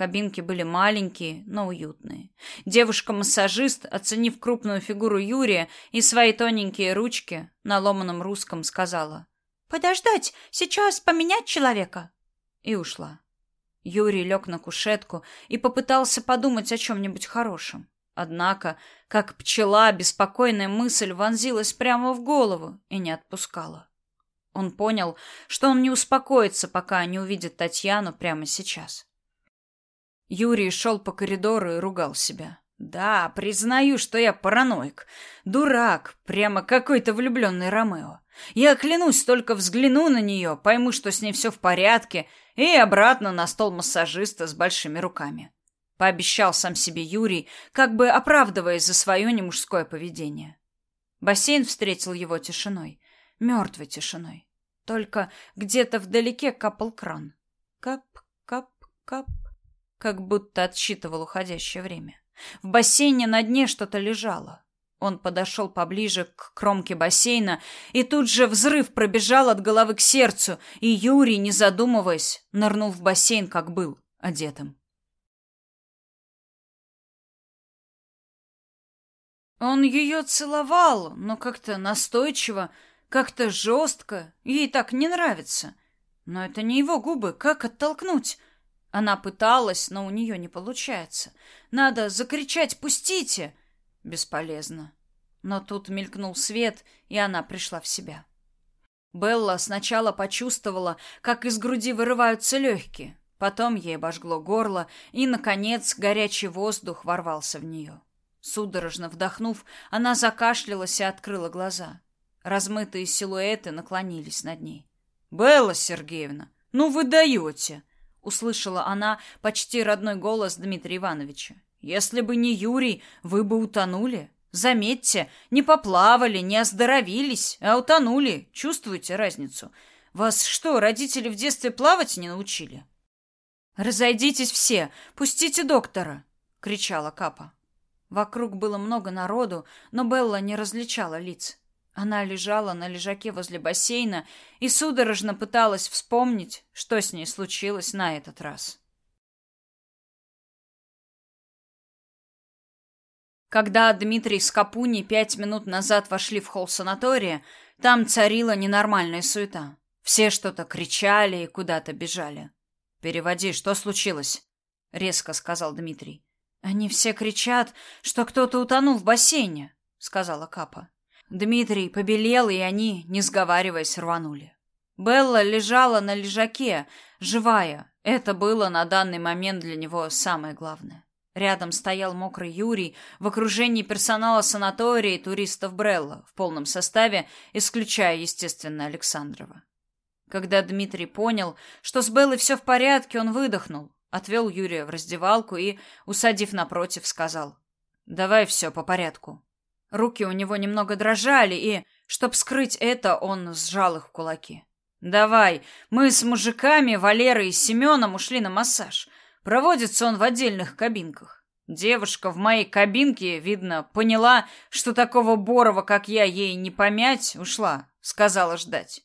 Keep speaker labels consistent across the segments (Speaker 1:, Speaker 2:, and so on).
Speaker 1: Кабинки были маленькие, но уютные. Девушка-массажист, оценив крупную фигуру Юрия и свои тоненькие ручки, на ломаном русском сказала «Подождать, сейчас поменять человека» и ушла. Юрий лег на кушетку и попытался подумать о чем-нибудь хорошем. Однако, как пчела, беспокойная мысль вонзилась прямо в голову и не отпускала. Он понял, что он не успокоится, пока не увидит Татьяну прямо сейчас. Юрий шел по коридору и ругал себя. Да, признаю, что я параноик. Дурак, прямо какой-то влюбленный Ромео. Я клянусь, только взгляну на нее, пойму, что с ней все в порядке, и обратно на стол массажиста с большими руками. Пообещал сам себе Юрий, как бы оправдываясь за свое немужское поведение. Бассейн встретил его тишиной, мертвой тишиной. Только где-то вдалеке капал кран. Кап, кап, кап как будто отсчитывал уходящее время. В бассейне на дне что-то лежало. Он подошел поближе к кромке бассейна, и тут же взрыв пробежал от головы к сердцу, и Юрий, не задумываясь, нырнул в бассейн, как был, одетым. Он ее целовал, но как-то настойчиво, как-то жестко, ей так не нравится. Но это не его губы, как оттолкнуть? Она пыталась, но у нее не получается. Надо закричать «Пустите!» Бесполезно. Но тут мелькнул свет, и она пришла в себя. Белла сначала почувствовала, как из груди вырываются легкие. Потом ей обожгло горло, и, наконец, горячий воздух ворвался в нее. Судорожно вдохнув, она закашлялась и открыла глаза. Размытые силуэты наклонились над ней. «Белла Сергеевна, ну вы даете!» Услышала она почти родной голос Дмитрия Ивановича. Если бы не Юрий, вы бы утонули. Заметьте, не поплавали, не оздоровились, а утонули. Чувствуете разницу? Вас что, родители в детстве плавать не научили? Разойдитесь все, пустите доктора, кричала Капа. Вокруг было много народу, но Белла не различала лиц. Она лежала на лежаке возле бассейна и судорожно пыталась вспомнить, что с ней случилось на этот раз. Когда Дмитрий с Капуни пять минут назад вошли в холл санатория, там царила ненормальная суета. Все что-то кричали и куда-то бежали. «Переводи, что случилось?» — резко сказал Дмитрий. «Они все кричат, что кто-то утонул в бассейне», — сказала Капа. Дмитрий побелел, и они, не сговариваясь, рванули. Белла лежала на лежаке, живая. Это было на данный момент для него самое главное. Рядом стоял мокрый Юрий в окружении персонала санатория и туристов Брелла в полном составе, исключая, естественно, Александрова. Когда Дмитрий понял, что с Беллой все в порядке, он выдохнул, отвел Юрия в раздевалку и, усадив напротив, сказал «Давай все по порядку. Руки у него немного дрожали, и, чтоб скрыть это, он сжал их в кулаки. «Давай, мы с мужиками, Валерой и Семеном ушли на массаж. Проводится он в отдельных кабинках. Девушка в моей кабинке, видно, поняла, что такого Борова, как я, ей не помять, ушла. Сказала ждать».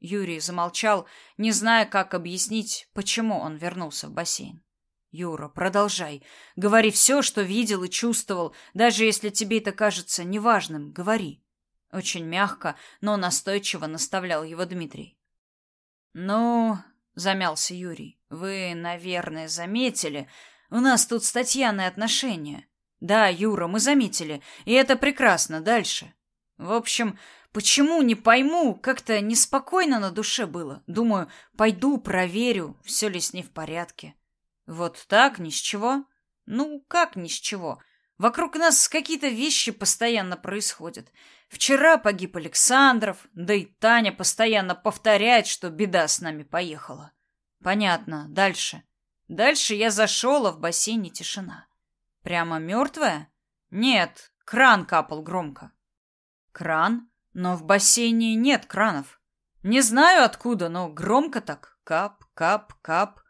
Speaker 1: Юрий замолчал, не зная, как объяснить, почему он вернулся в бассейн. Юра, продолжай. Говори все, что видел и чувствовал, даже если тебе это кажется неважным, говори. Очень мягко, но настойчиво наставлял его Дмитрий. Ну, замялся Юрий. Вы, наверное, заметили, у нас тут с Татьяной отношения. Да, Юра, мы заметили, и это прекрасно. Дальше. В общем, почему не пойму, как-то неспокойно на душе было. Думаю, пойду проверю, все ли с ней в порядке. Вот так, ни с чего? Ну, как ни с чего? Вокруг нас какие-то вещи постоянно происходят. Вчера погиб Александров, да и Таня постоянно повторяет, что беда с нами поехала. Понятно. Дальше. Дальше я зашел, а в бассейне тишина. Прямо мертвая? Нет, кран капал громко. Кран? Но в бассейне нет кранов. Не знаю откуда, но громко так. Кап, кап, кап.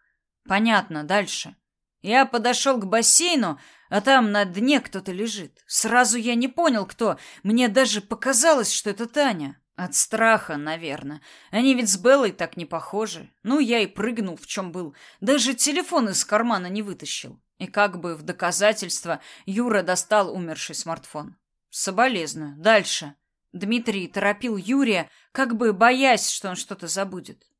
Speaker 1: Понятно, дальше. Я подошел к бассейну, а там на дне кто-то лежит. Сразу я не понял, кто. Мне даже показалось, что это Таня. От страха, наверное. Они ведь с Беллой так не похожи. Ну, я и прыгнул, в чем был. Даже телефон из кармана не вытащил. И как бы в доказательство Юра достал умерший смартфон. Соболезную. Дальше. Дмитрий торопил Юрия, как бы боясь, что он что-то забудет.